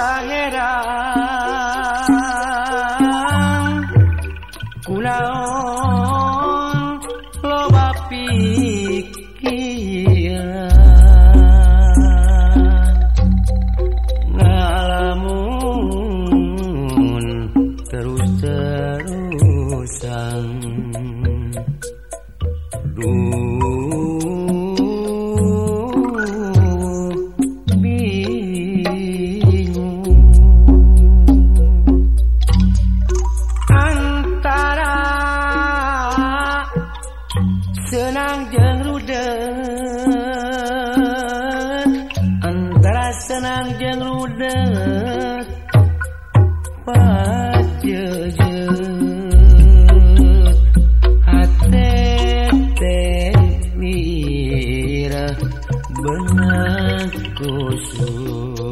pangeran kunaon loba pikiran ngalamun terus-terusan Duh. senang jeng rude antara senang jeng mira. Benar kusut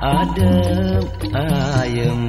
adem ayem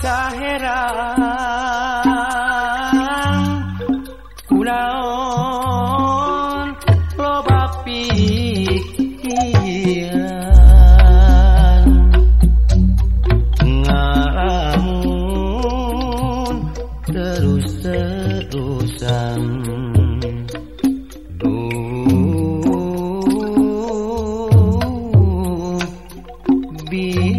Tak heran. Kunaon Loba pikiran. Ngalamun Terus-terusan Duh bi